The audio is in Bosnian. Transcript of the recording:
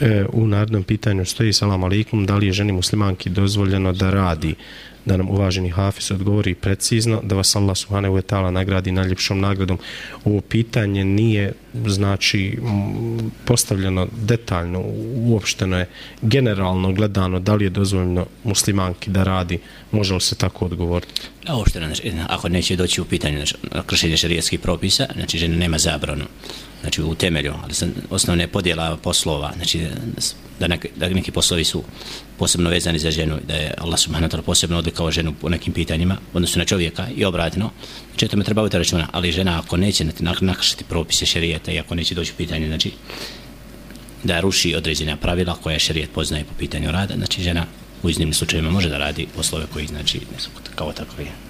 E, u narodnom pitanju stoji salam alikum, da li je ženi muslimanki dozvoljeno da radi da nam uvaženi Hafiz odgovori precizno, da vas Allah subhanahu wa ta'ala nagradi najljepšom nagradom. Ovo pitanje nije znači postavljeno detaljno, uopšteno je generalno gledano da li je dozvoljeno muslimanki da radi, može li se tako odgovoriti? A uopšteno, znači, eh, ako neće doći u pitanje znači, kršenje šarijetskih propisa, znači žena nema zabranu znači u temelju, ali osnovne podjela poslova, znači eh, da, neki, da neki poslovi su posebno vezani za ženu, da je Allah subhanahu wa ta'ala posebno odlikao ženu po nekim pitanjima, odnosno na čovjeka i obratno, znači o tome treba biti računa, ali žena ako neće nakršiti propise šerijeta i iako neće doći u pitanje, znači da ruši određena pravila koja šerijet poznaje po pitanju rada, znači žena u iznimnim slučajima može da radi poslove koji znači ne su kao takve.